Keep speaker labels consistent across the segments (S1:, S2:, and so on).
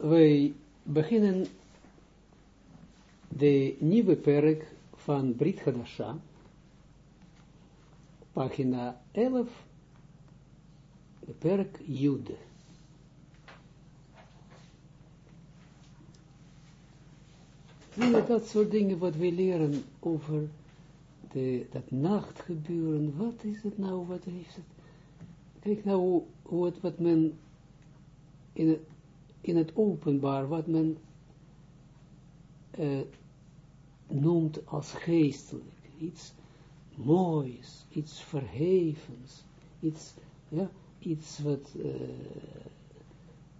S1: wij beginnen de nieuwe perk van Brit Hadasha, pagina 11, de perk Jude. dat soort dingen wat we leren over de, dat nachtgebeuren, wat is het nou, wat heeft het, kijk nou hoe het, wat men in het, in het openbaar, wat men uh, noemt als geestelijk, iets moois, iets verhevens, iets, ja, iets wat, uh,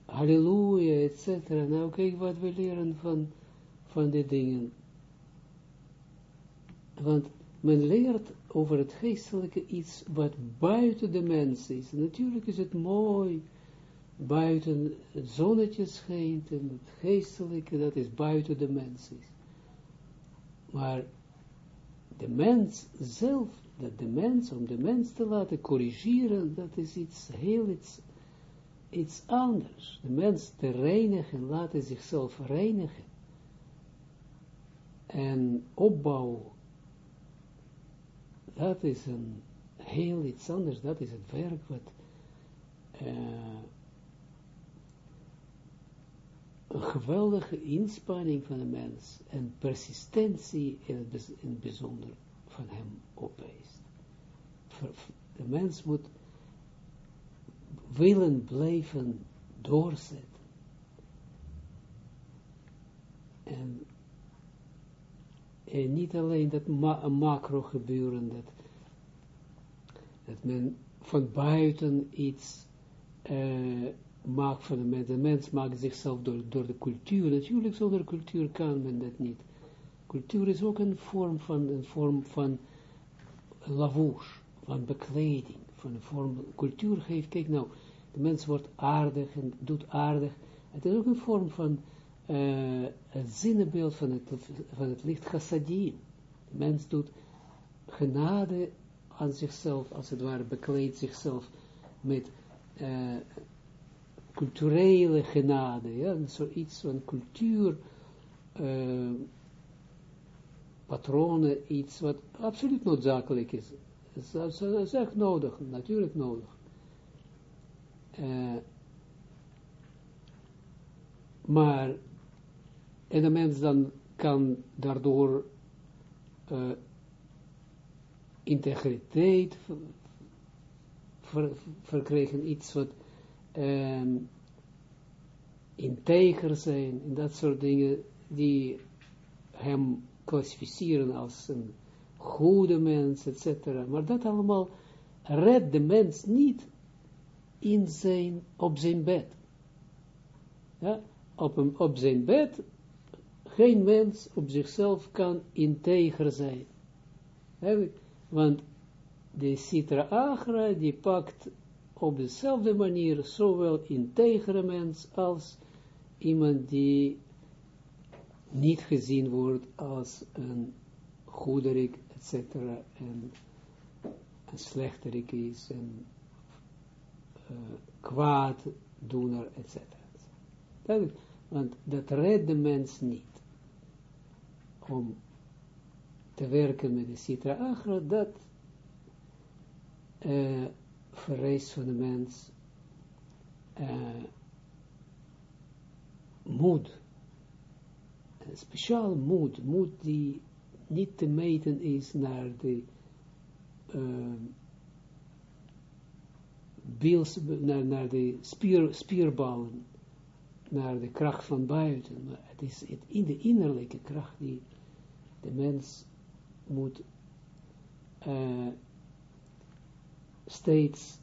S1: halleluja, etc. Nou, kijk wat we leren van, van die dingen. Want men leert over het geestelijke iets wat buiten de mens is. Natuurlijk is het mooi, buiten het zonnetje schijnt en het geestelijke, dat is buiten de mens. Maar de mens zelf, dat de mens, om de mens te laten corrigeren, dat is iets heel iets, iets anders. De mens te reinigen, laten zichzelf reinigen. En opbouwen, dat is een heel iets anders, dat is het werk wat uh, een geweldige inspanning van de mens en persistentie in het, in bijzonder van hem opeist. De mens moet willen blijven doorzetten. En, niet alleen dat ma macro gebeuren, dat, dat men van buiten iets uh, maakt van de mens. De mens maakt zichzelf door, door de cultuur. Natuurlijk, zonder cultuur kan men dat niet. Cultuur is ook een vorm van, een vorm van lavouche, van bekleding, van een vorm, cultuur geeft, kijk nou, de mens wordt aardig en doet aardig. Het is ook een vorm van uh, het zinnebeeld van het, van het licht chassadim. De mens doet genade aan zichzelf, als het ware bekleedt zichzelf met uh, culturele genade, ja, zoiets van cultuur, uh, patronen, iets wat absoluut noodzakelijk is. Dat is, echt nodig, natuurlijk nodig. Uh, maar, en de mens dan kan daardoor uh, integriteit ver, verkrijgen, iets wat um, integer zijn, en dat soort dingen, die hem klassificeren als een goede mens, etc. Maar dat allemaal redt de mens niet in zijn, op zijn bed. Ja, op, op zijn bed, geen mens op zichzelf kan integer zijn. Want de Sitra Agra, die pakt op dezelfde manier zowel integere mens als iemand die niet gezien wordt als een goederik, etc. en een slechterik is en uh, kwaaddoener. Want dat redt de mens niet om te werken met de Sitra Agra, dat uh, vereist van de mens uh, moed. Speciaal moed, moed die niet te meten is naar de uh, beels, naar, naar de spier, spierballen, naar de kracht van buiten, maar het is het in de innerlijke kracht die de mens moet uh, steeds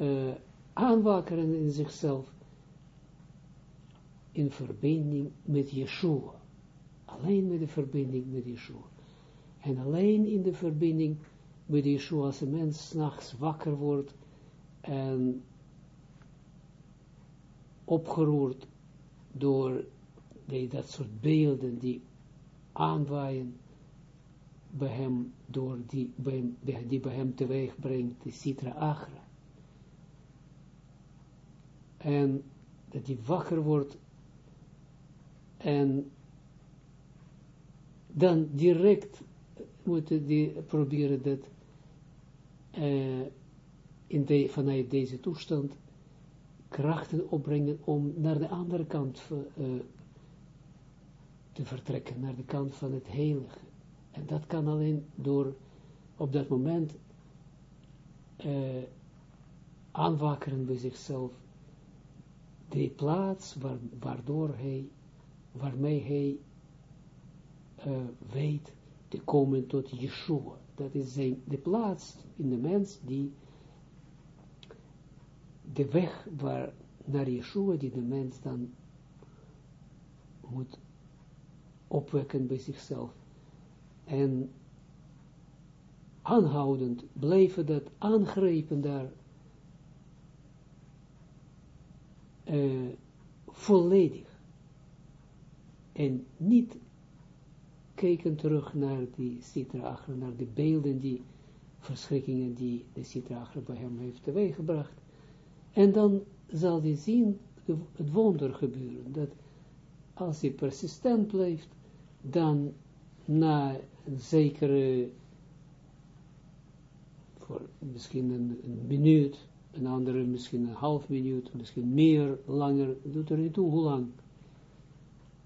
S1: uh, aanwakkeren in zichzelf in verbinding met Yeshua. Alleen met de verbinding met Yeshua. En alleen in de verbinding met Yeshua, als een mens s'nachts wakker wordt en opgeroerd door die, dat soort beelden die aanwaaien bij hem, door die bij, die bij hem teweeg brengt, de Sitra Agra. En dat hij wakker wordt en dan direct moeten die proberen dat uh, in de, vanuit deze toestand krachten opbrengen om naar de andere kant uh, te vertrekken, naar de kant van het heilige. En dat kan alleen door op dat moment uh, aanwakkeren bij zichzelf de plaats waar, waardoor hij, waarmee hij weet te komen tot Yeshua. Dat is de plaats in de mens die de weg waar, naar Yeshua die de mens dan moet opwekken bij zichzelf. En aanhoudend blijven dat aangrepen daar uh, volledig. En niet kijken terug naar die Sitra naar de beelden, die verschrikkingen die de Sitra bij hem heeft teweeggebracht. En dan zal hij zien het wonder gebeuren, dat als hij persistent blijft, dan na een zekere, voor misschien een minuut, een andere misschien een half minuut, misschien meer, langer, doet er niet toe hoe lang,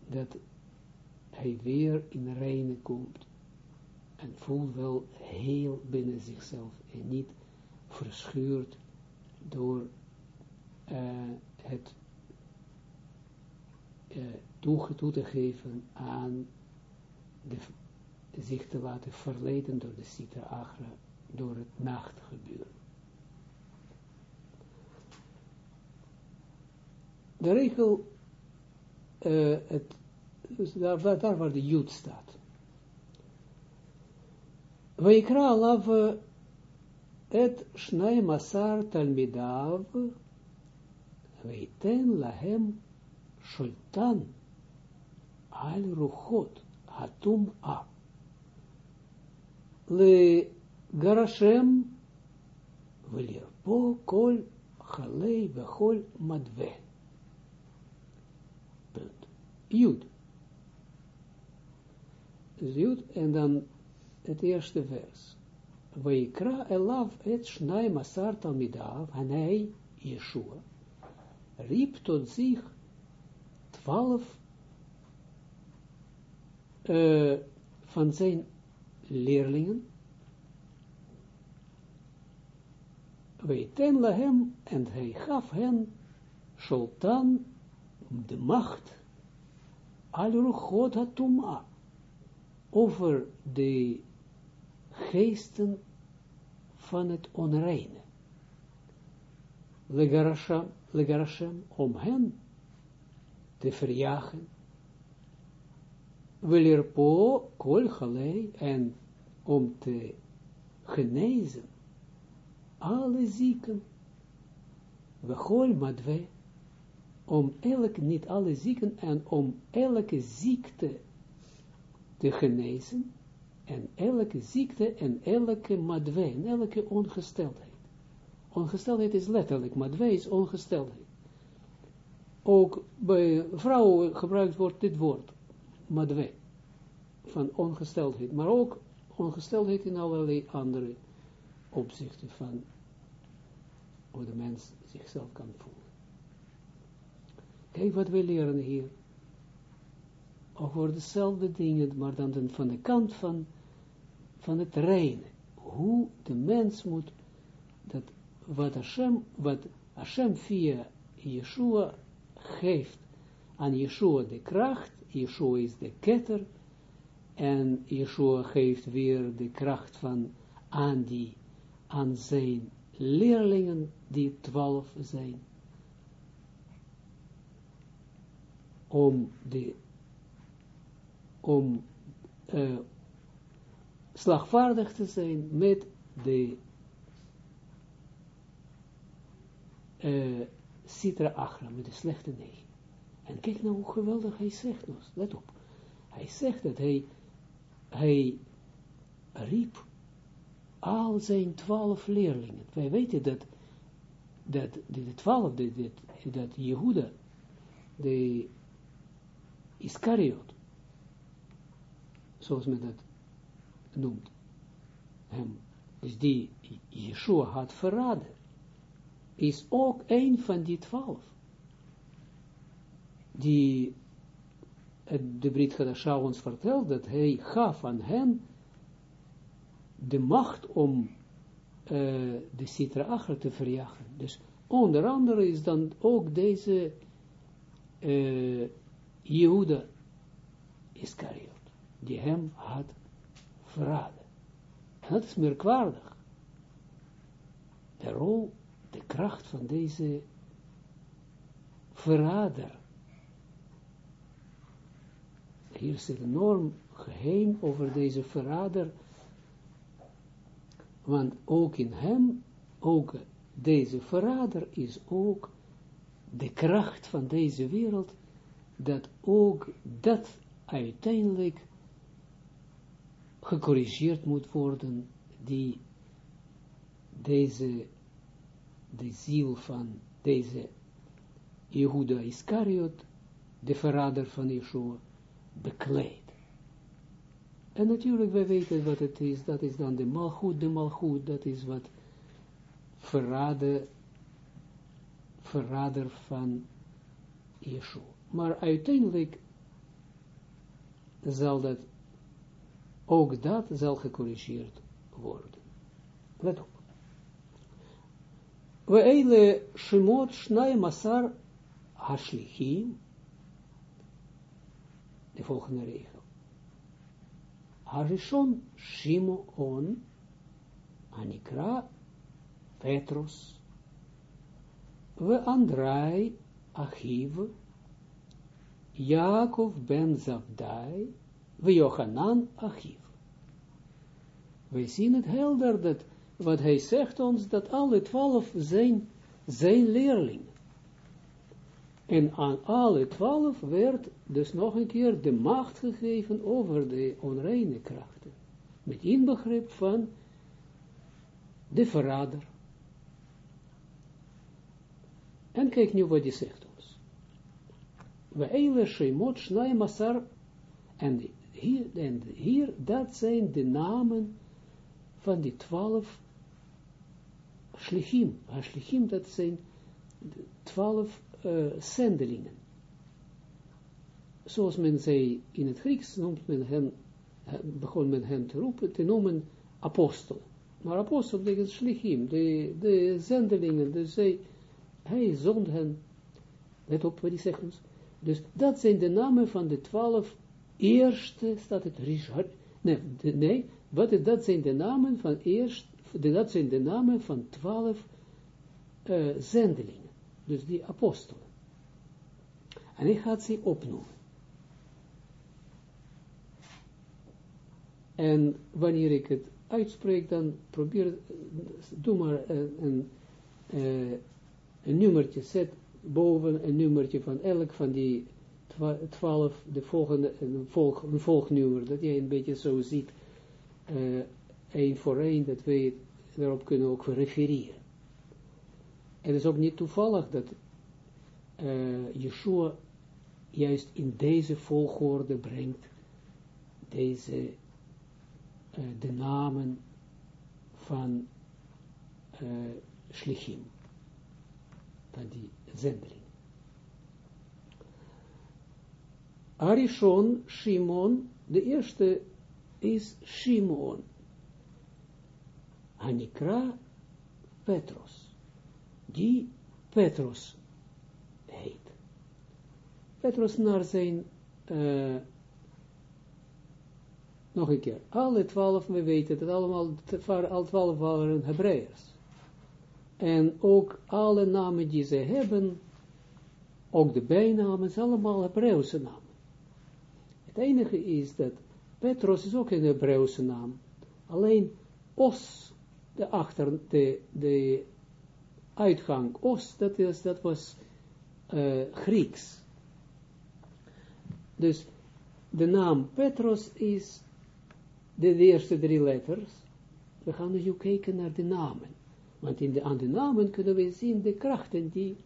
S1: dat hij weer in reine komt. En voelt wel heel binnen zichzelf. En niet verschuurd door uh, het uh, toe, toe, te geven aan de, zich te laten verleiden door de Sita Agra, door het nachtgebeuren. De regel, uh, het, dus daar, daar waar de Jood staat. Weikra alav et shnai masar talmidav veiten lahem shultan al ruchot hatum a le garashem ולרפוא kol חלי וכל מדווה. Jud. Jud en dan het eerste vers. Weikra elav et shnai masar talmidav, en hij, Yeshua, riep tot zich twaalf uh, van zijn leerlingen, Weiten lahem, en hij gaf hen, Sultan, de macht, al ruchot hatuma, over de geesten van het onreine. Legarashem, om hen te verjagen. Willerpo kol galei en om te genezen alle zieken. We gol madwe om elke, niet alle zieken, en om elke ziekte te genezen, en elke ziekte en elke madwe, en elke ongesteldheid. Ongesteldheid is letterlijk, madwe is ongesteldheid. Ook bij vrouwen gebruikt wordt dit woord, madwe, van ongesteldheid, maar ook ongesteldheid in allerlei andere opzichten van hoe de mens zichzelf kan voelen. Kijk wat we leren hier? Over dezelfde dingen, maar dan van de kant van, van het reine. Hoe de mens moet, dat wat Hashem, wat Hashem via Yeshua geeft. Aan Yeshua de kracht, Yeshua is de ketter, en Yeshua geeft weer de kracht van aan die, aan zijn leerlingen die twaalf zijn, om de om uh, slagvaardig te zijn met de uh, Sitra Achra, met de slechte negen. En kijk nou hoe geweldig hij zegt nog, let op. Hij zegt dat hij, hij riep al zijn twaalf leerlingen. Wij weten dat, dat de twaalf, dat, dat Jehuda de Iscariot, zoals men dat noemt, hem, dus die Yeshua had verraden, is ook een van die twaalf, die de Brit Hadasha ons vertelt, dat hij gaf aan hen de macht om uh, de Sitra Acher te verjagen. Dus onder andere is dan ook deze uh, Jehuda Iscariot, die hem had verraden. En dat is merkwaardig. De rol, de kracht van deze verrader. Hier zit een enorm geheim over deze verrader, want ook in hem, ook deze verrader is ook de kracht van deze wereld, dat ook dat uiteindelijk gecorrigeerd moet worden, die deze, de ziel van deze Jehuda Iscariot, de verrader van Yeshua, bekleed. En natuurlijk, wij weten wat het is, dat is dan de malgoed, de malgoed, dat is wat verrader, verrader van Yeshua. Maar uiteindelijk zal dat, ook dat zal gecorrigeerd worden. Let op. We eile shemot shnai masar hashlichim, de volgende regel. Harishon Shimon Anikra Petrus we Andrai Achiv Jacob ben Zabdai we Johanan Achiv. Wij zien het helder dat wat hij zegt ons, dat alle twaalf zijn zijn leerlingen. En aan alle twaalf werd dus nog een keer de macht gegeven over de onreine krachten. Met inbegrip van de verrader. En kijk nu wat hij zegt. We eile shemot masar. En hier, hier, dat zijn de namen van die twaalf shlichim. Shlichim, dat zijn twaalf uh, zendelingen. Zoals men zei in het Grieks, noemt men hen, begon men hen te roepen, te noemen apostel. Maar apostel betekent schlichim, de, de zendelingen, dus zij, hij zond hen, let op wat hij zegt dus dat zijn de namen van de twaalf eerste, staat het Richard, nee, nee wat dat zijn de namen van eerst, dat zijn de namen van twaalf uh, zendelingen dus die apostelen. En hij gaat ze opnoemen. En wanneer ik het uitspreek, dan probeer, doe maar een, een, eh, een nummertje, zet boven een nummertje van elk van die twaalf, de volgende, een, volg, volgnummer, dat jij een beetje zo ziet, uh, één voor één, dat we daarop kunnen ook refereren. Het is ook niet toevallig dat uh, Yeshua juist in deze volgorde brengt deze, uh, de namen van uh, Shlichim, van die zendeling. Arishon, Shimon, de eerste is Shimon. Hanikra Petros die Petrus heet. Petrus naar zijn, uh, nog een keer, alle twaalf, we weten dat allemaal, alle twaalf waren Hebreërs. En ook alle namen die ze hebben, ook de bijnamen, zijn allemaal Hebreeuwse namen. Het enige is dat Petrus is ook een Hebreeuwse naam. Alleen Os, de achter, de, de uitgang Oost, dat, is, dat was uh, Grieks. Dus de naam Petros is de, eerste drie letters. We gaan nu kijken naar de namen. Want in de, aan de namen kunnen we zien de krachten die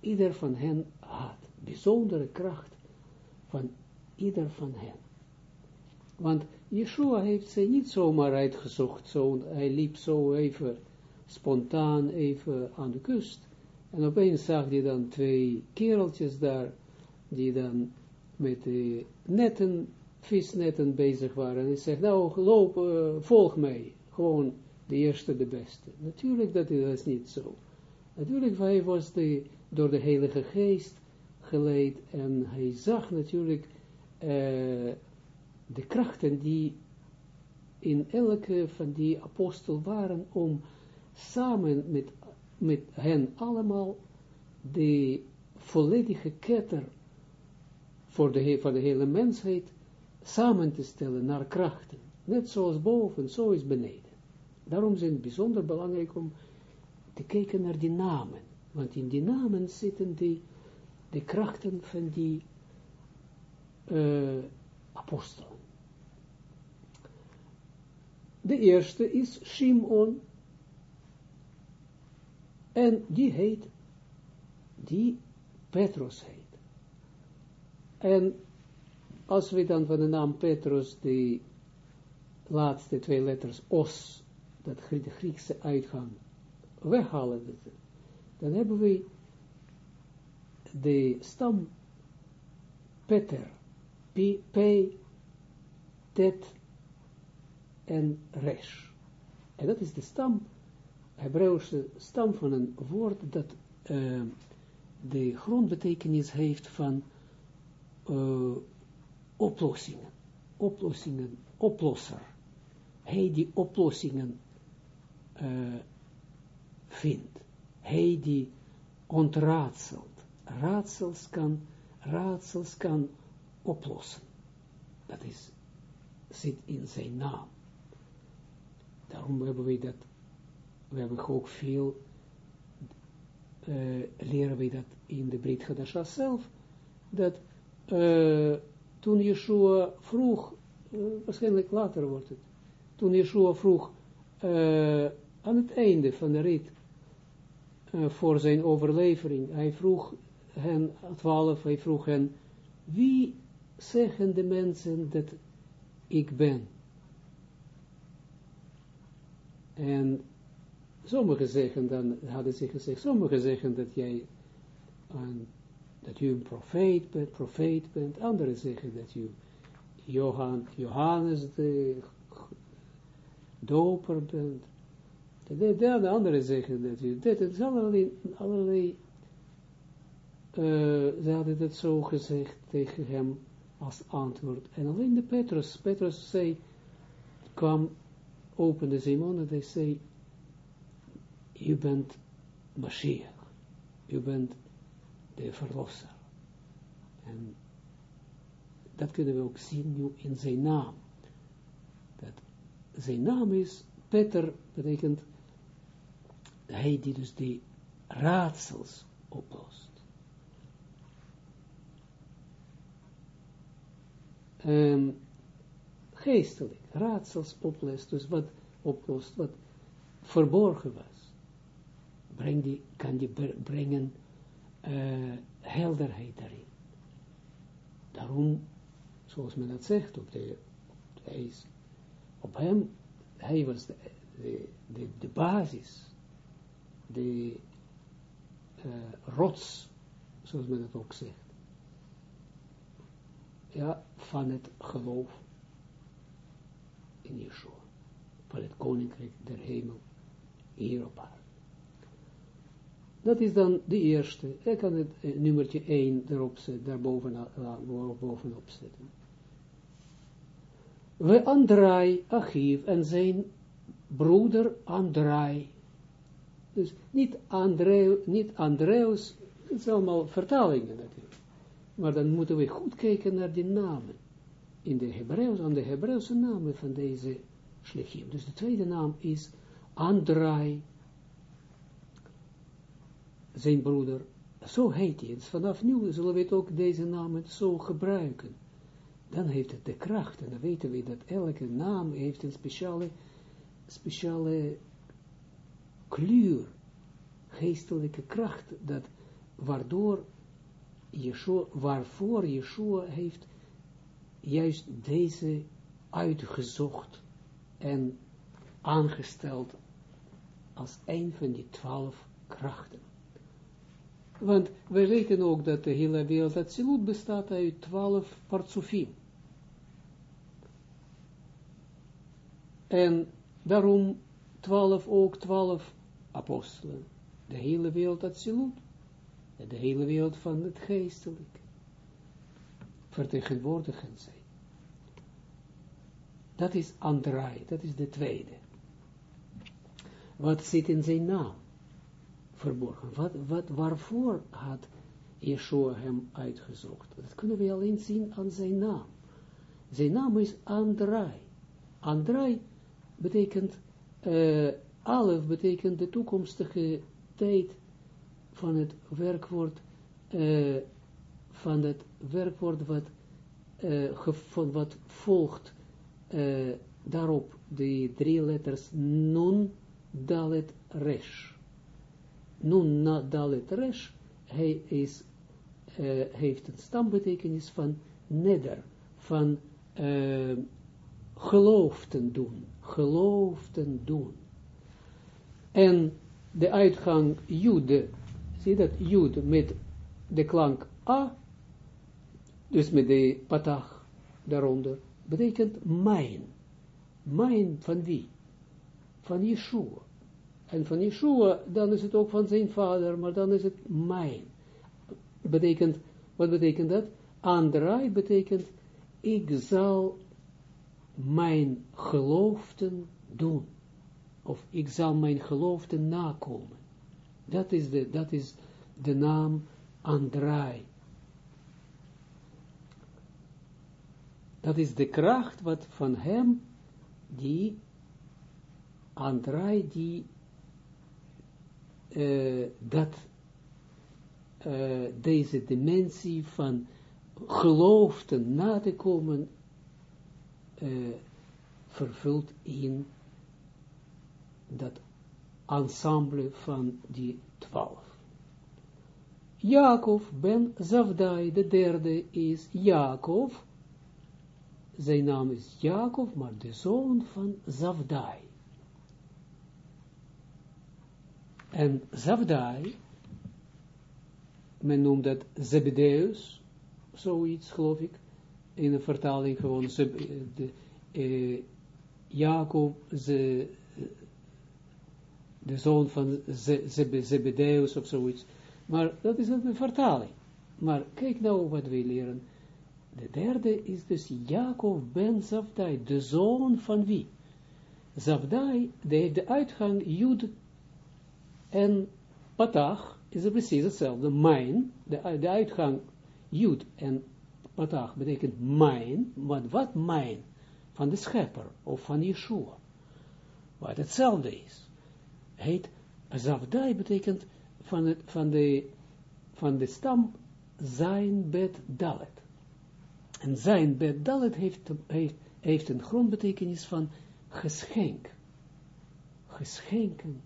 S1: ieder van hen had. Bijzondere kracht van ieder van hen. Want Yeshua heeft ze niet zomaar uitgezocht, zo, hij liep zo even spontaan even aan de kust. En opeens zag hij dan twee kereltjes daar, die dan met de netten, visnetten bezig waren. En hij zegt, nou, loop, uh, volg mij. Gewoon de eerste, de beste. Natuurlijk dat is niet zo. Natuurlijk, hij was door de Heilige Geest geleid en hij zag natuurlijk uh, de krachten die in elke van die apostel waren om samen met, met hen allemaal de volledige ketter voor de, voor de hele mensheid samen te stellen naar krachten. Net zoals boven, zo is beneden. Daarom is het bijzonder belangrijk om te kijken naar die namen. Want in die namen zitten die, de krachten van die uh, apostelen. De eerste is Shimon. En die heet, die Petrus heet. En als we dan van de naam Petrus de laatste twee letters os, dat de Griekse uitgang, weghalen, dan hebben we de stam Peter, P, P, Tet en Resh. En dat is de stam, Hebreeuwse stam van een woord dat uh, de grondbetekenis heeft van uh, oplossingen. Oplossingen, oplosser. Hij die oplossingen uh, vindt. Hij die ontraadselt. Raadsels kan, raadsels kan oplossen. Dat is, zit in zijn naam. Daarom hebben we dat, we hebben ook veel, uh, leren we dat in de Brit Hadasha zelf, dat uh, toen Yeshua vroeg, waarschijnlijk later wordt het, toen Yeshua vroeg, aan het einde van de rit, voor zijn overlevering, hij vroeg hen, twaalf, hij vroeg hen, wie zeggen de mensen dat ik ben? En sommigen zeggen dan, hadden ze gezegd, sommigen zeggen dat jij een, dat profeet bent, profeet bent, anderen zeggen dat u Johan, Johannes de doper bent. De, de, de anderen zeggen dat u, dat is allerlei, allerlei uh, ze hadden dat zo gezegd tegen hem als antwoord. En alleen de Petrus, Petrus zei, kwam opende zijn mond en hij zei, je bent Mashiach, je bent de verlosser. En dat kunnen we ook zien nu in zijn naam. Dat zijn naam is, Peter betekent, hij die dus die raadsels oplost. Um, geestelijk, raadsels oplost, dus wat oplost, wat verborgen was. Breng die, kan die brengen uh, helderheid daarin. Daarom, zoals men dat zegt, op de, op, op hem, hij was de, de, de basis, de uh, rots, zoals men het ook zegt. Ja, van het geloof in Yeshua, van het koninkrijk der hemel hier op aarde. Dat is dan de eerste. Ik kan het eh, nummertje 1 erop zetten, daar bovenop zetten. We Andrai, Achiv en zijn broeder Andrai. Dus niet, Andreu, niet Andreus, het zijn allemaal vertalingen natuurlijk. Maar dan moeten we goed kijken naar die namen in de Hebreeuws, aan de Hebreeuwse namen van deze Shlichim. Dus de tweede naam is Andrai, zijn broeder. Zo heet hij. Dus vanaf nu zullen we ook deze namen zo gebruiken. Dan heeft het de kracht. En dan weten we dat elke naam heeft een speciale, speciale kleur, geestelijke kracht, dat waardoor Yeshua, waarvoor Yeshua heeft juist deze uitgezocht en aangesteld als een van die twaalf krachten. Want wij weten ook dat de hele wereld, dat Zilut bestaat uit twaalf partsofim. En daarom twaalf ook twaalf apostelen. De hele wereld dat Zilut. De hele wereld van het geestelijk. Vertegenwoordigen zij. Dat is Andrai, dat is de tweede. Wat zit in zijn naam? Verborgen. Wat, wat, waarvoor had Yeshua hem uitgezocht? Dat kunnen we alleen zien aan zijn naam. Zijn naam is Andrai. Andrai betekent, uh, Alef betekent de toekomstige tijd van het werkwoord, uh, van het werkwoord wat, uh, van wat volgt uh, daarop de drie letters nun, dalet, resh. Nun, na, dalet, resh, hij is, heeft een stambetekenis van neder, van geloofden doen, geloofden doen. En de uitgang jude, zie dat, jude met de klank a, dus met de patach daaronder, betekent mijn. Mijn van wie? Van Yeshua. En van Yeshua, dan is het ook van zijn vader, maar dan is het mijn. Betekent, wat betekent dat? Andrai betekent, ik zal mijn geloofden doen. Of ik zal mijn geloofden nakomen. Dat is de, dat is de naam Andrai. Dat is de kracht wat van hem, die Andrai, die uh, dat, uh, deze dimensie van geloofde na te komen, uh, vervult in dat ensemble van die twaalf. Jacob ben Zavdai, de derde is Jacob, zijn naam is Jacob, maar de zoon van Zavdai. En Zavdai, men noemt dat Zebedeus, zoiets geloof ik, in een vertaling gewoon, de, eh, Jacob, ze, de zoon van Zebedeus of zoiets. Maar dat is een vertaling. Maar kijk nou wat we leren de derde is dus Jacob ben Zavdai, de zoon van wie? Zavdai, de, uitgang Jud en Patach is er precies hetzelfde. Mijn, de, de uitgang Jud en Patach betekent mijn, maar wat mijn? Van de schepper of van Yeshua. Wat hetzelfde is. Heet, Zavdai betekent van, het, van, de, van de stam zijn bed dalet. En zijn bedalet heeft, heeft, heeft een grondbetekenis van geschenk. Geschenken.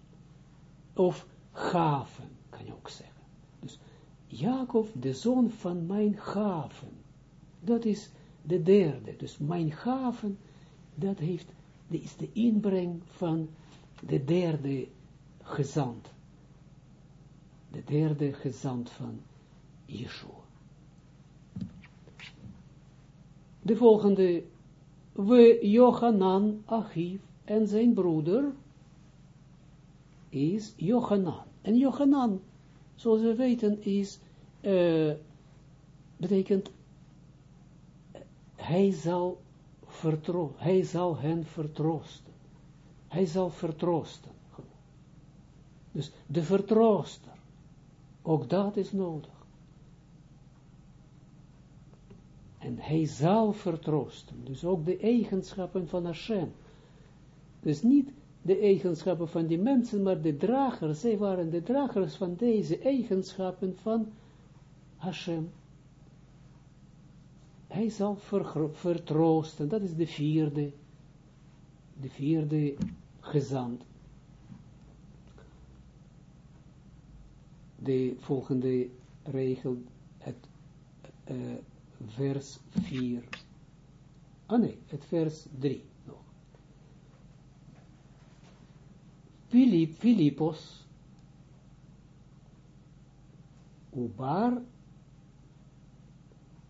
S1: Of gaven, kan je ook zeggen. Dus Jacob, de zoon van mijn gaven. Dat is de derde. Dus mijn gaven, dat heeft, is de inbreng van de derde gezant. De derde gezant van Yeshua. De volgende, we Johanan Achiv en zijn broeder is Johanan. En Johanan, zoals we weten, is, uh, betekent, hij zal, vertro hij zal hen vertroosten. Hij zal vertroosten. Dus de vertrooster, ook dat is nodig. En hij zal vertroosten. Dus ook de eigenschappen van Hashem. Dus niet de eigenschappen van die mensen, maar de dragers. Zij waren de dragers van deze eigenschappen van Hashem. Hij zal vertroosten. Dat is de vierde. De vierde gezant. De volgende regel, het uh, vers 4. Ah nee, het vers 3 nog. Philip, Philippos, Ubar,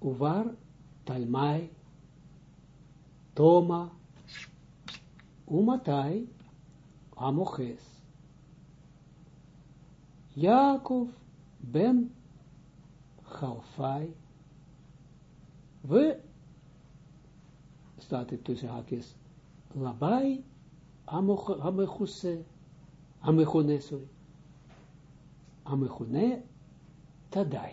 S1: Uvar, Talmai, Toma, Umatai, Amoches. Jacob ben Chalfai. We, staat het tussen haakjes, Labai Amechuse, Amechone, sorry. Amechone Tadai.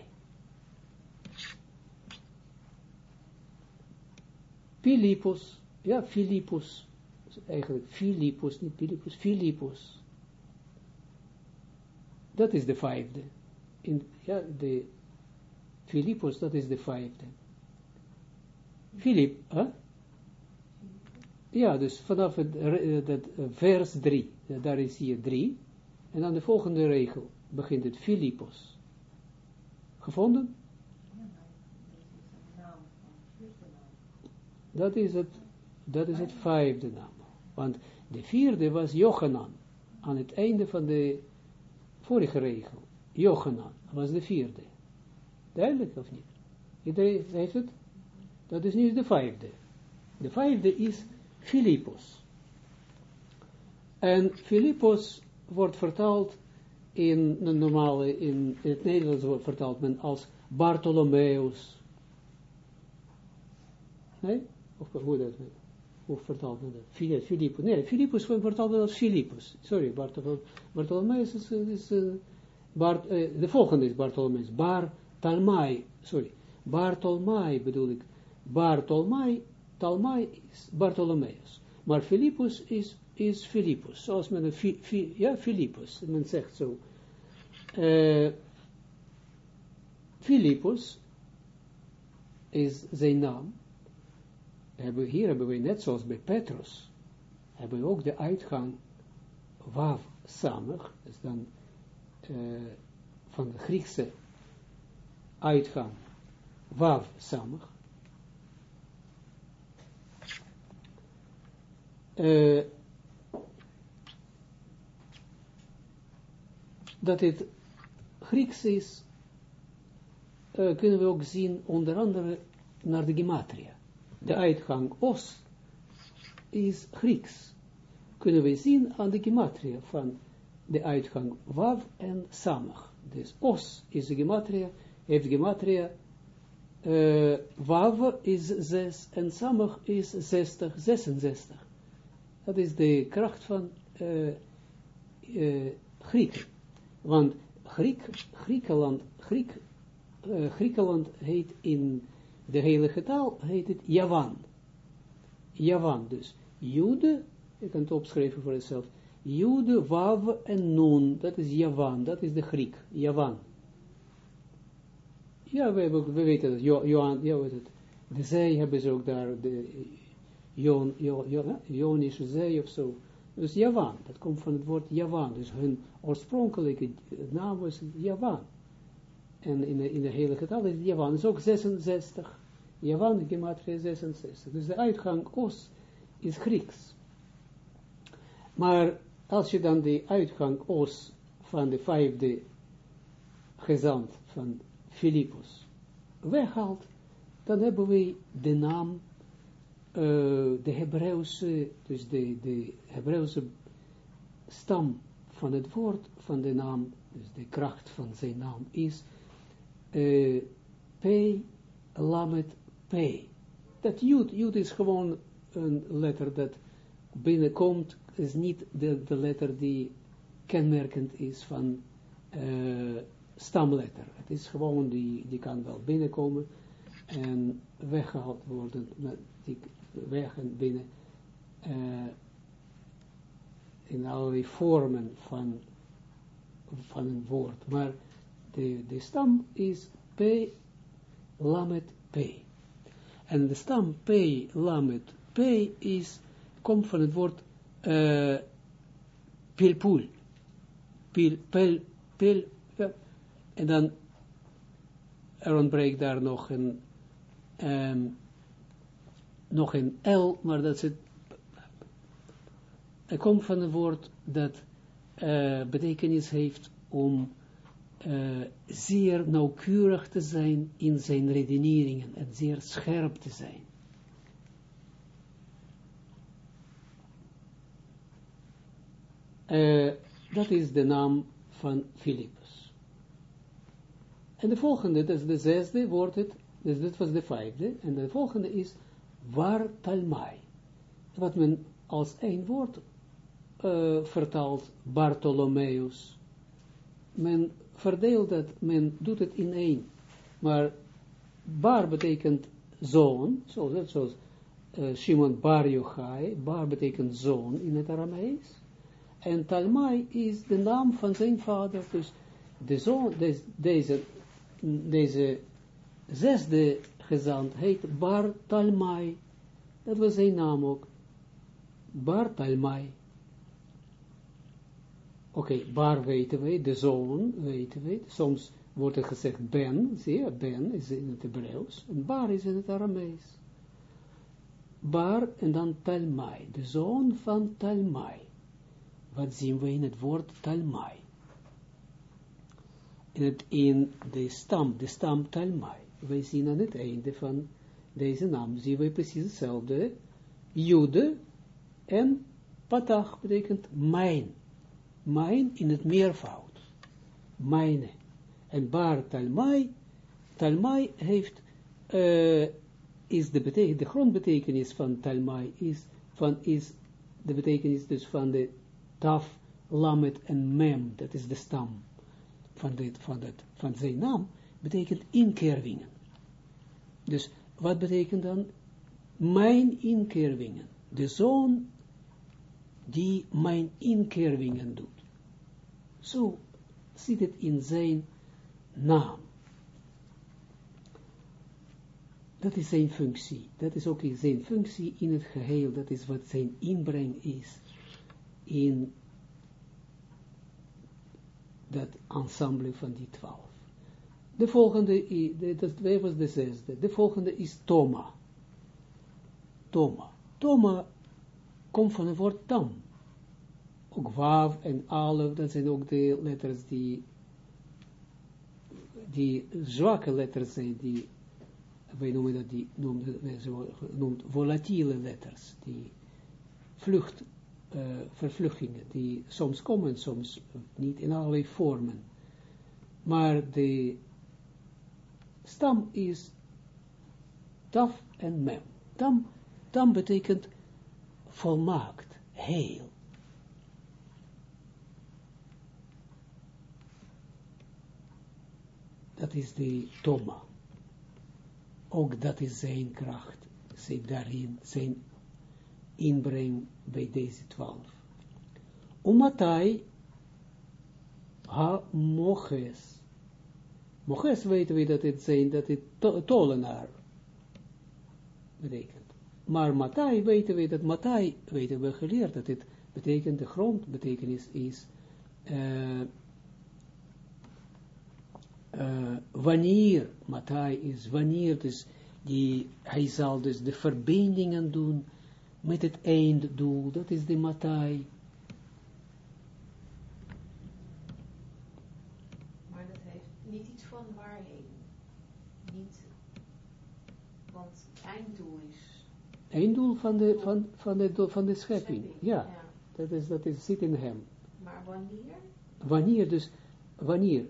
S1: Philippus, ja, Philippus, eigenlijk Philippus, niet Philippus, Philippus. Dat is de vijfde. In, ja, de Philippus, dat is de vijfde. Philip, hè? Ja, dus vanaf het dat, vers 3, daar is hier 3. En dan de volgende regel begint het Philippus. Gevonden? Dat is het, dat is het vijfde naam. Want de vierde was Jochanan. Aan het einde van de vorige regel. Jochanan was de vierde. Duidelijk of niet? Iedereen heeft het? Dat is niet de vijfde. De vijfde is Philippus. En Philippus wordt vertaald in een normale, in, het Nederlands wordt vertaald men als Bartholomeus. Nee? Of hoe dat? Hoe vertaalt men dat? Philippus. Nee, Philippus wordt vertaald als. Sorry, Bartholomeus is, is uh, Bart, uh, de volgende is Bartholomeus. Bar Talmai, sorry. Bartolmai bedoel ik. Bartolmai, Talmai is Bartholomeus. Maar Philippus is, is Philippus. Zoals men, ja, Philippus, men zegt zo. Uh, is zijn naam hier hebben we net zoals bij Petrus, hebben we ook de uitgang wav samig, dus dan uh, van de Griekse uitgang wav samig. Uh, dat het Grieks is, uh, kunnen we ook zien onder andere naar de gematria de uitgang os is Grieks. Kunnen we zien aan de gematria van de uitgang wav en samach. Dus os is de gematria, heeft gematria, uh, wav is 6 en samach is 60, 66. Dat is de kracht van uh, Griek. Want Griek, Griekenland, Griek, Griekenland heet in de heilige taal heet het Javan. Javan, dus Jude, je kan het opschrijven voor jezelf, Jude, Wav en Nun, dat is Javan, dat is de Griek, Javan. Ja, we, we, we weten dat, Johan, ja, weet het, de zee hebben ze ook daar, de Jon, zee of zo. Dus Javan, dat komt van het woord Javan, dus hun oorspronkelijke naam was Javan. En in de, in de hele getal is Javan is ook 66. Javan gematria 66. Dus de uitgang os is Grieks. Maar als je dan de uitgang os van de vijfde gezant van Philippus weghaalt, dan hebben we de naam, uh, de Hebreeuwse, dus de, de stam van het woord van de naam, dus de kracht van zijn naam is uh, P, Lamet, P. Dat Jud, Jud is gewoon een letter dat binnenkomt, is niet de, de letter die kenmerkend is van uh, stamletter. Het is gewoon, die, die kan wel binnenkomen en weggehaald worden, die weg en binnen, uh, in allerlei vormen van, van een woord. Maar de, de stam is P, Lamet, P. En de stam P, Lamet, P is, komt van het woord uh, pilpul. Pil, ja. En dan er ontbreekt daar nog een, um, nog een L, maar dat het, er komt van een woord dat uh, betekenis heeft om uh, zeer nauwkeurig te zijn in zijn redeneringen en zeer scherp te zijn. Uh, dat is de naam van Philippus. En de volgende, dat is de zesde, wordt het, dus dit was de vijfde, en de volgende is waar talmai. Wat men als één woord uh, vertaalt, Bartholomeus. Men verdeelt dat, men doet het in één. Maar bar betekent zoon, zoals, zoals uh, Shimon Bar Yochai, bar betekent zoon in het Aramees. En Talmai is de naam van zijn vader, dus de zoon, deze, deze, deze zesde gezant heet Bar Talmai. Dat was zijn naam ook. Bar Talmai. Oké, okay, Bar weten wij, de zoon weten wij. Soms wordt er gezegd Ben, zie je, Ben is in het Hebreeuws. En Bar is in het Aramees. Bar en dan Talmai, de zoon van Talmai. Wat zien we in het woord Talmai? In, het, de stam, de stam Talmai. Wij zien aan het einde van deze naam, zien we precies hetzelfde. Jude en Patach betekent mijn. Mijn in het meervoud. Mijne. En Bar Talmai, Talmai heeft, uh, is de, betekenis, de grondbetekenis van Talmai is, van, is de betekenis dus van de taf, lamet en mem, dat is de stam van, dit, van, dat, van zijn naam, betekent inkervingen. Dus wat betekent dan? Mijn inkervingen. De zoon die mijn inkervingen doet. Zo zit het in zijn naam. Dat is zijn functie. Dat is ook zijn functie in het geheel. Dat is wat zijn inbreng is in dat ensemble van die twaalf. De volgende, dat was de zesde. De volgende is Toma. Toma. Toma komt van het woord tam. Ook wav en alef, dat zijn ook de letters die, die zwakke letters zijn, die, wij noemen dat, die noemt volatiele letters, die vlucht, uh, vervluchtingen, die soms komen, soms niet, in allerlei vormen. Maar de stam is taf en mem. Tam, tam betekent volmaakt, heel. Dat is de Toma. Ook dat is zijn kracht, zit daarin, zijn inbreng bij deze twaalf. Umatai ha moches. Moches weten we dat het zijn, dat het to tolenaar betekent. Maar Matai weten we dat Matai, weten we geleerd dat het betekent, de grondbetekenis is uh, uh, wanneer, Matai is wanneer, dus die, hij zal dus de verbindingen doen met het einddoel, dat is de Matai.
S2: Maar dat heeft niet iets van waarheid. Niet, want het einddoel is...
S1: Einddoel van de, van, van de, van de schepping, ja. ja. Dat, is, dat is, zit in hem.
S2: Maar wanneer?
S1: Wanneer, dus, wanneer,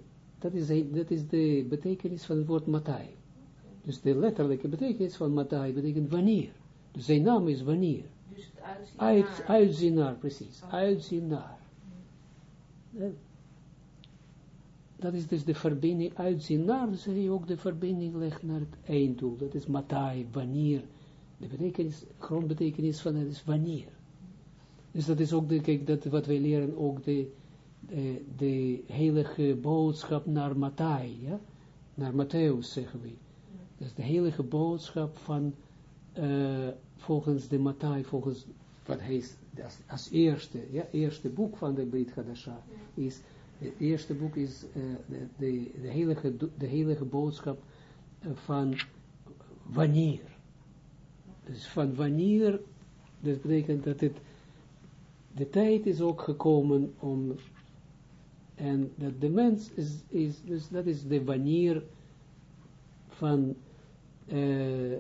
S1: dat is, dat is de betekenis van het woord Matai. Dus de letterlijke betekenis van Matai betekent wanneer. Dus zijn naam is wanneer.
S2: Dus het uitzien Uit, naar.
S1: Uitzien naar, precies. Oh. Uitzien naar. Dat is dus de verbinding, uitzien naar, dus hij ook de verbinding legt naar het einddoel. Dat is matai, wanneer. De betekenis, grondbetekenis van het is wanneer. Dus dat is ook, de, kijk, dat wat wij leren, ook de, de, de heilige boodschap naar Matai, ja? Naar Matthäus, zeggen we. Dat is de heilige boodschap van uh, volgens de Matthai, volgens wat hij is, als, eerste, ja, eerste boek van de Beit Hadasha, is, het eerste boek is uh, de, de, de, heilige, de heilige boodschap van wanneer. Dus van wanneer, dat betekent dat het, de tijd is ook gekomen om, en dat de mens is, is dus dat is de wanneer van, uh,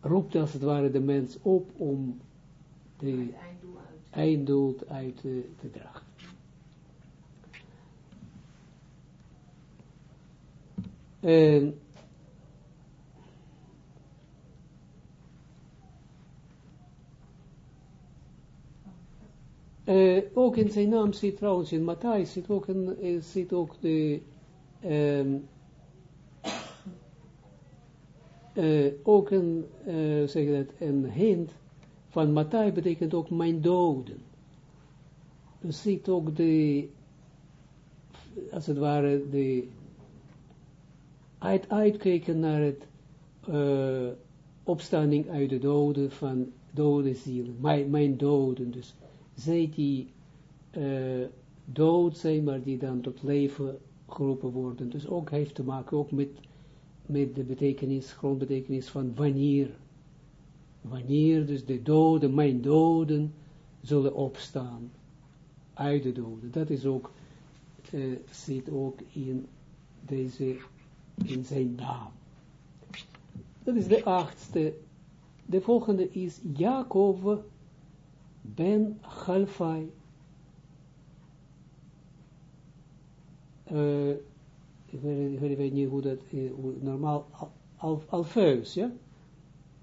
S1: roept als het ware de mens op om de einddoel uit te, te dragen. En Ook in zijn naam zit trouwens, in Matthijs zit ook, zit ook de, um, ook een, zeg dat, een hint van Matthijs betekent ook mijn doden. Er zit ook de, als het ware, de uit, uitkijken naar het opstanding uit de doden van dode zielen, mijn, mijn doden dus zij die uh, dood zijn, maar die dan tot leven geroepen worden. Dus ook heeft te maken ook met, met de betekenis, grondbetekenis van wanneer. Wanneer dus de doden, mijn doden, zullen opstaan uit de doden. Dat is ook, uh, zit ook in deze, in zijn naam. Dat is de achtste. De volgende is Jacob ben Chalfai. Uh, ik, weet, weet niet hoe dat, hoe normaal, al, Alfeus, ja?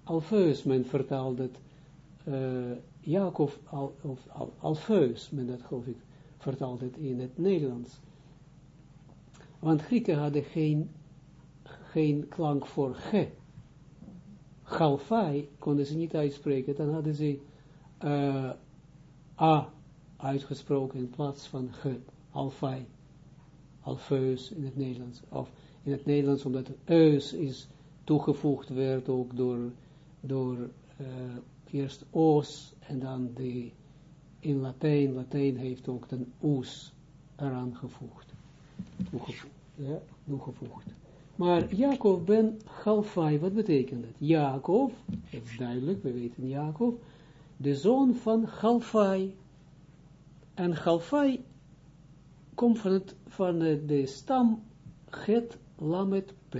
S1: Alfeus, men vertaalt dat, uh, Jacob, al, of al, Alfeus, men dat geloof ik, vertaalt het in het Nederlands. Want Grieken hadden geen, geen klank voor ge. Galfai konden ze niet uitspreken, dan hadden ze uh, A uitgesproken in plaats van ge, alfai, alfeus in het Nederlands, of in het Nederlands omdat eus is toegevoegd werd ook door, door uh, eerst os en dan de, in Latijn, Latijn heeft ook een oes eraan gevoegd, toegevoegd, ja, toegevoegd. Maar Jacob ben Galfai, wat betekent dat? Jacob, dat is duidelijk, we weten Jacob, de zoon van Galfai. En Galfai komt van, het, van de, stam Het Lamet P.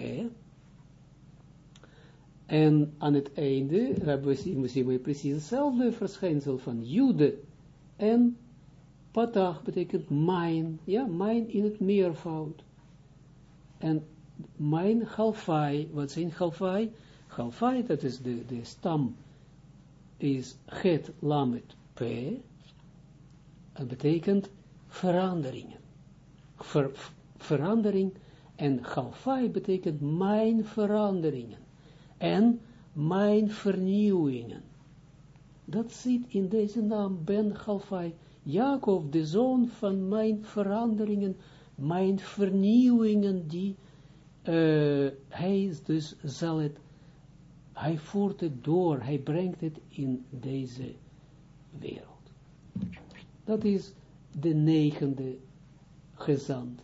S1: En aan het einde we zien we precies hetzelfde verschijnsel van Jude en Patach betekent mijn, ja, mijn in het meervoud. En mijn Galfai, wat zijn Galfai? Galfai, dat is de, de stam is het lamet p, dat betekent veranderingen. Ver, verandering en galfai betekent mijn veranderingen en mijn vernieuwingen. Dat zit in deze naam Ben Galfai. Jacob, de zoon van mijn veranderingen, mijn vernieuwingen, die uh, hij dus zal het hij voert het door, hij brengt het in deze wereld. Dat is de negende gezant.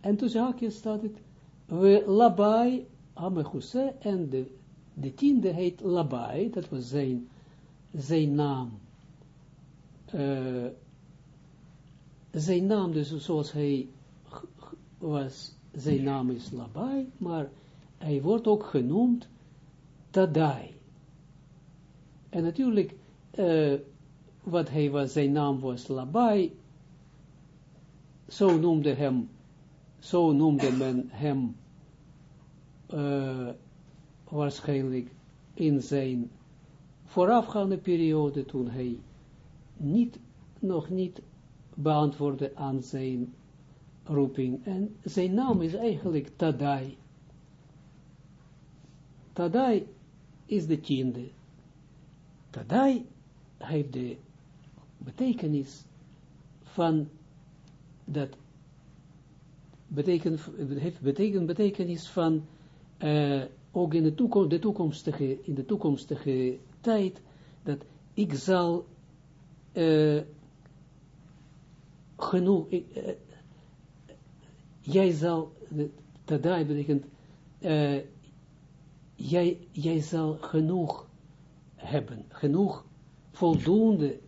S1: En tussen haakjes staat het, we Labai Amechuse, en de, de tiende heet Labai, dat was zijn, zijn naam. Uh, zijn naam dus zoals hij was, zijn naam is Labai, maar hij wordt ook genoemd Tadai. En natuurlijk, uh, wat hij was, zijn naam was Labai, zo noemde hem, zo noemde men hem uh, waarschijnlijk in zijn voorafgaande periode, toen hij niet, nog niet beantwoordde aan zijn roeping. En zijn naam is eigenlijk Tadai. Tadai is de tiende. Tadai heeft de betekenis van dat betekent, heeft betekent betekenis van uh, ook in de, toekom, de toekomstige, in de toekomstige tijd, dat ik zal uh, genoeg, uh, jij zal, tada betekent, jij, jij zal genoeg hebben, genoeg, voldoende,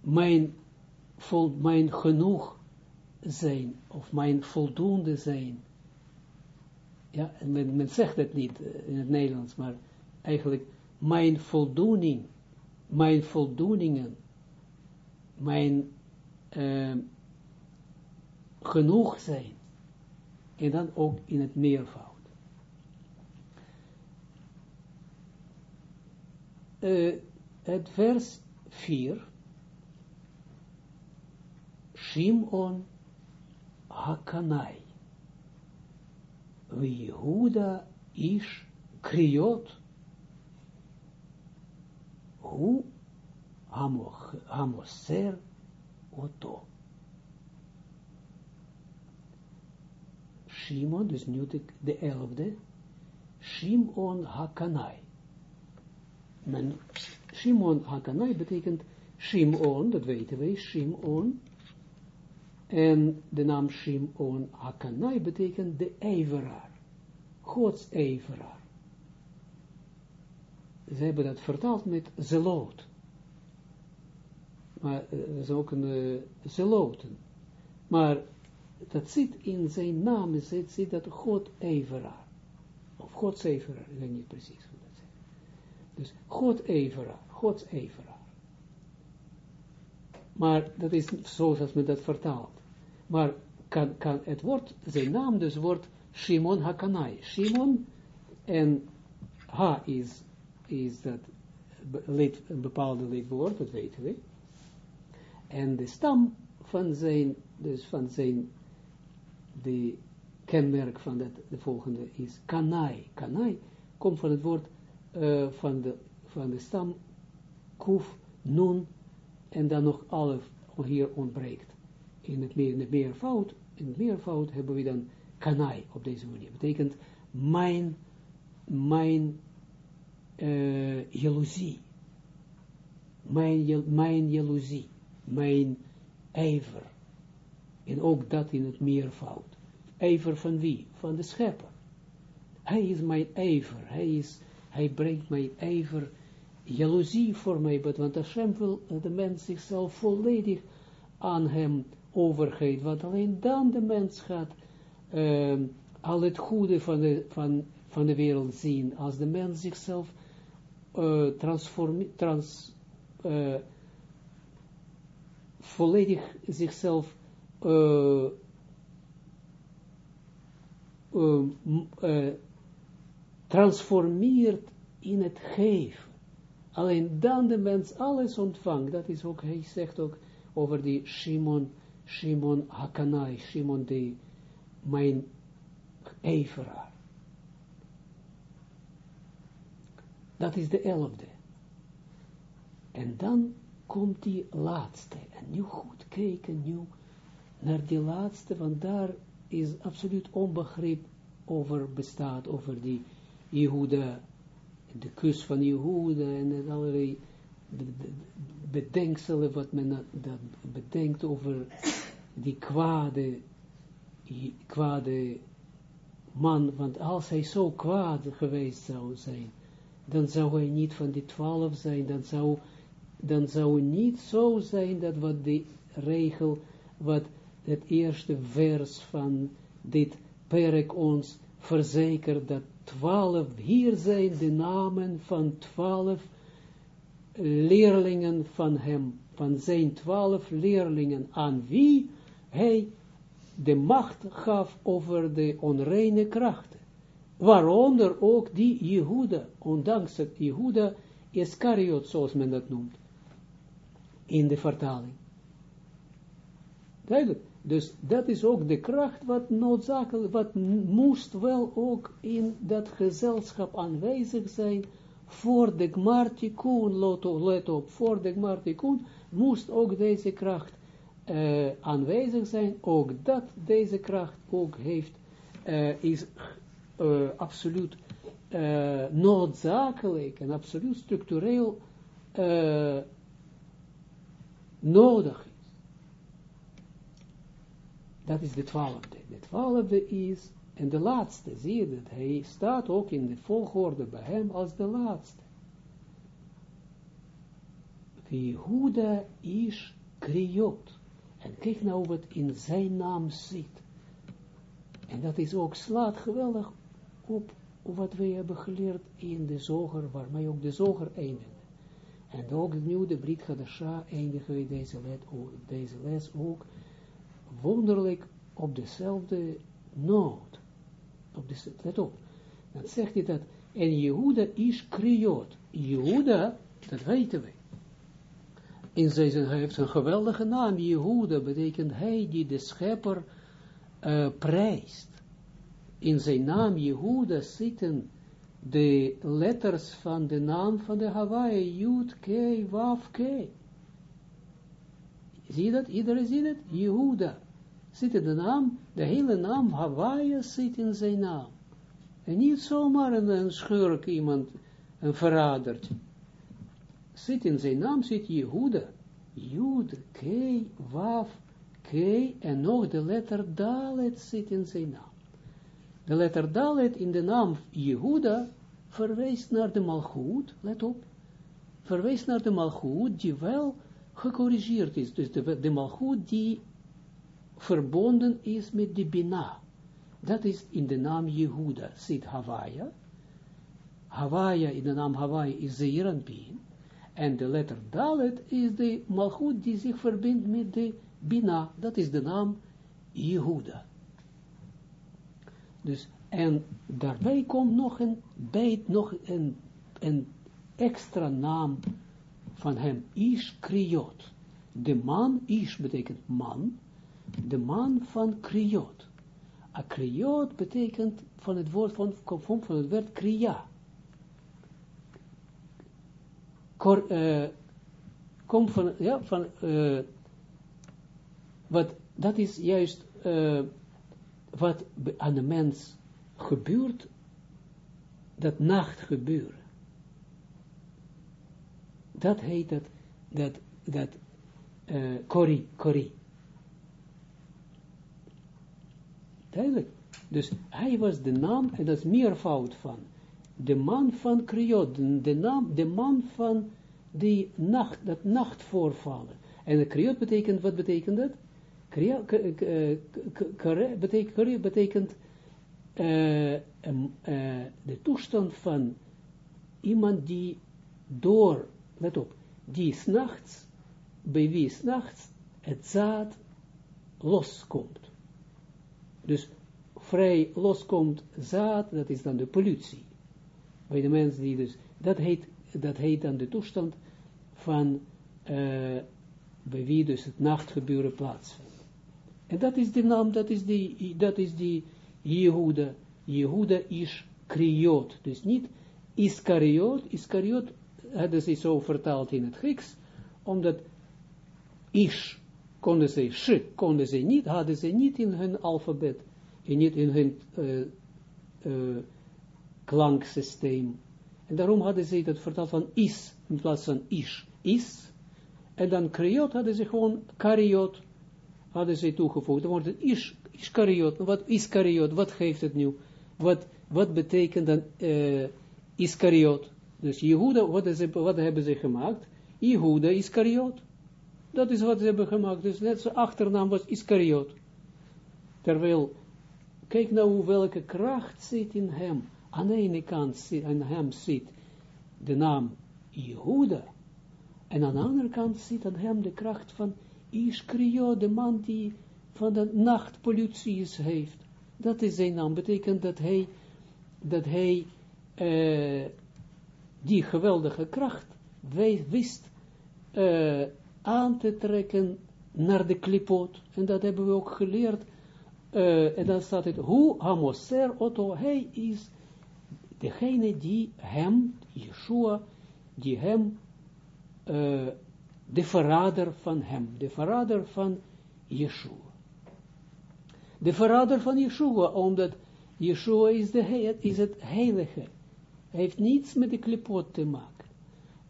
S1: mijn, mijn genoeg zijn, of mijn voldoende zijn. Ja, en men, zegt het niet eh, in het Nederlands, maar eigenlijk mijn voldoening, mijn voldoeningen, mijn uh, genoeg zijn. En dan ook in het meervoud. Uh, het vers 4. Shimon Hakanai. Yehuda ish kriot. Hu hamoser oto. Shimon, dus nu de elfde, Shimon Hakanai. Men, Shimon Hakanai betekent Shimon, dat weten wij, Shimon. En de naam Shimon Hakanai betekent de ijveraar. Gods ijveraar. Ze hebben dat vertaald met zeloot. Maar uh, dat is ook een uh, zeloten. Maar dat zit in zijn naam, zit, zit dat God Everaar. Of Gods Everaar, ik weet niet precies. Dus God Everaar, Gods Everaar. Maar dat is zoals men dat vertaalt. Maar kan, kan het woord, zijn naam dus wordt Shimon Hakanai. Shimon en Ha is, is dat lid, een bepaalde lidwoord, dat weten we. En de stam van zijn, dus van zijn de kenmerk van dat, de volgende is kanai. Kanai komt van het woord uh, van, de, van de stam kuf, nun, en dan nog alef hier ontbreekt. In het, meer, in het meervoud, in het meervoud hebben we dan kanai op deze manier. Betekent mijn, mijn uh, jaloezie. Mijn, mijn jaloezie. Mijn ijver. En ook dat in het meervoud. Ijver van wie? Van de schepper. Hij is mijn ijver. Hij, is, hij brengt mijn ijver, jaloezie voor mij, want Hashem wil de mens zichzelf volledig aan hem overgeeft, want alleen dan de mens gaat uh, al het goede van de, van, van de wereld zien, als de mens zichzelf uh, transformeert, trans, uh, volledig zichzelf uh, transformeert in het geven. Alleen dan de mens alles ontvangt. Dat is ook, hij zegt ook over die Shimon, Shimon Hakanai, Shimon die mijn everaar. Dat is de elfde. En dan komt die laatste. En nu goed kijken, nu naar die laatste, want daar is absoluut onbegrip over bestaat, over die Jehuda, de kus van Jehuda en allerlei bedenkselen wat men dat bedenkt over die kwade, kwade man, want als hij zo kwaad geweest zou zijn, dan zou hij niet van die twaalf zijn, dan zou, dan zou niet zo zijn dat wat die regel, wat het eerste vers van dit perk ons verzekert, dat twaalf, hier zijn de namen van twaalf leerlingen van hem, van zijn twaalf leerlingen, aan wie hij de macht gaf over de onreine krachten. Waaronder ook die Jehuda, ondanks het Jehuda Iscariot, zoals men dat noemt, in de vertaling. Duidelijk. Dus dat is ook de kracht wat noodzakelijk, wat moest wel ook in dat gezelschap aanwezig zijn, voor de Gmartikun, let op, voor de Gmartikun, moest ook deze kracht uh, aanwezig zijn, ook dat deze kracht ook heeft, uh, is uh, absoluut noodzakelijk en absoluut structureel nodig Dat is de twaalfde. De twaalfde is, en de laatste, zie je dat, hij staat ook in de volgorde bij hem als de laatste. Yehuda is kriot. En kijk nou wat in zijn naam zit. En dat is ook, slaat geweldig op wat wij hebben geleerd in de zoger, waarmee ook de zoger eindigt. En ook nu de Brit Hadasha eindigen we deze les ook wonderlijk op dezelfde noot. Op de, let op. Dan zegt hij dat, en Jehuda is kriot. Jehuda, dat weten we. In zijn, hij heeft een geweldige naam, Jehuda, betekent hij die de schepper uh, prijst. In zijn naam Jehuda zitten de letters van de naam van de Hawaii, Jud, K, Waf, K. Zie je dat? Iedereen ziet het? Jehuda. Zit in de naam, de hele naam Hawaii zit in zijn naam. En niet zomaar een, een schurk, iemand, een verradertje. Zit in zijn naam, zit Jehuda. Jud, K, Waf, K, en nog de letter Dalet zit in zijn naam. De letter Dalet in de naam Jehuda verwijst naar de Malchut, let op, verwijst naar de Malchut die wel gecorrigeerd is. Dus de Malchut die verbonden is met de Bina. Dat is in de naam Jehuda, zit Hawaii. Hawaii, in de naam Hawaii is Zeeranpien. En de letter Dalet is de Malchut die zich verbindt met de Bina. Dat is de naam Jehuda. Dus, en daarbij komt nog een, bij, nog een, een extra naam van hem, Ish Kriot. De man, Ish betekent man, de man van Kriot. A Kriot betekent van het woord van, van, van het woord Kriya. Uh, komt van, ja, van, uh, wat, dat is juist, uh, wat aan de mens gebeurt, dat nacht gebeuren. Dat heet dat, dat, dat, uh, kori, kori. Dus hij was de naam, en dat is meervoud van, de man van Kriot, de, naam, de man van die nacht, dat nachtvoorvallen. En Kriot betekent, wat betekent dat? betekent, betekent uh, de toestand van iemand die door, let op, die s'nachts, bij wie s'nachts het zaad loskomt. Dus vrij loskomt zaad, dat is dan de pollutie. Bij de mens die dus, dat heet, dat heet dan de toestand van, uh, bij wie dus het nachtgebeuren plaatsvindt. En dat is de naam, dat is die, dat is die Jehuda. Jehuda is kriot. Dus niet Iskariot. Iskariot hadden ze zo vertaald in het Grieks, omdat is konden ze, sh, konden ze niet, hadden ze niet in hun alfabet, en niet in hun uh, klanksysteem. En daarom hadden ze dat vertaald van is, in plaats van is, is. En dan kriot hadden ze gewoon kariot, hadden ze toegevoegd. Dan wordt het is, iskariot. Wat iskariot, wat geeft het nu? Wat, wat betekent dan uh, iskariot? Dus Jehuda, wat, wat hebben ze gemaakt? Jehuda iskariot. Dat is wat ze hebben gemaakt. Dus net zijn achternaam was Iskariot. Terwijl, kijk nou welke kracht zit in hem. Aan de ene kant zit, aan hem zit de naam Jehuda. En aan de andere kant zit aan hem de kracht van Iskariot, de man die van de nachtpolluties heeft. Dat is zijn naam. Betekent dat hij, dat hij uh, die geweldige kracht wist uh, aan te trekken naar de klipot. En dat hebben we ook geleerd. Uh, en dan staat het, hoe hamoser otto, hij is degene die hem, Yeshua, die hem, uh, de verrader van hem, de verrader van Yeshua. De verrader van Yeshua, omdat Yeshua is, de, is het heilige. Hij heeft niets met de klipot te maken.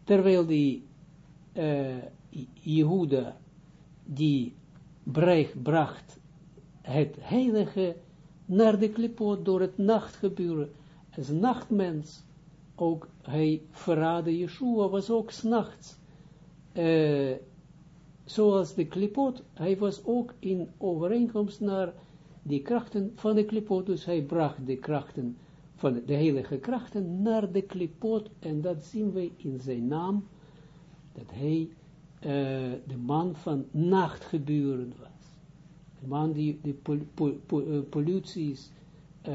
S1: Terwijl die uh, Jehuda die bracht het heilige naar de klipot door het nachtgebeuren. Als nachtmens, ook hij verraadde Yeshua, was ook s'nachts. Uh, zoals de klipot, hij was ook in overeenkomst naar die krachten van de klipot, dus hij bracht de krachten van de heilige krachten naar de klipot, en dat zien we in zijn naam, dat hij uh, de man van nachtgebeuren was. De man die de pol, pol, pol, uh, polluties uh,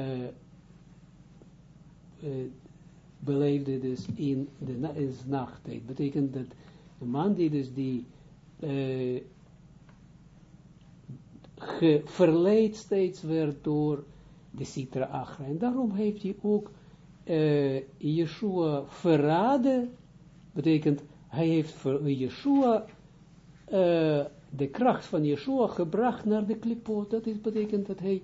S1: beleefde dus in de na is nachttijd. Betekent dat de man die dus die verleid steeds werd door de Sitra Achra. En daarom heeft hij ook Yeshua verraden, betekent, hij heeft voor Yeshua, uh, de kracht van Yeshua gebracht naar de klipot. Dat is, betekent dat hij,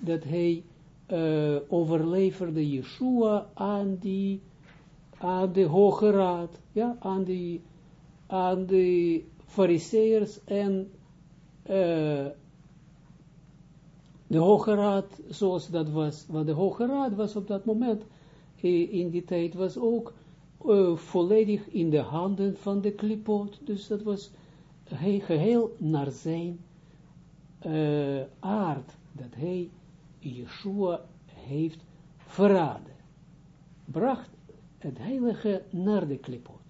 S1: dat hij uh, overleverde Yeshua aan die, aan de Hoge Raad, ja, aan die, aan de en uh, de Hoge Raad, zoals dat was, want de Hoge Raad was op dat moment, in die tijd, was ook uh, volledig in de handen van de klipot, dus dat was hij geheel naar zijn uh, aard, dat hij Yeshua heeft verraden, bracht het heilige naar de klipot.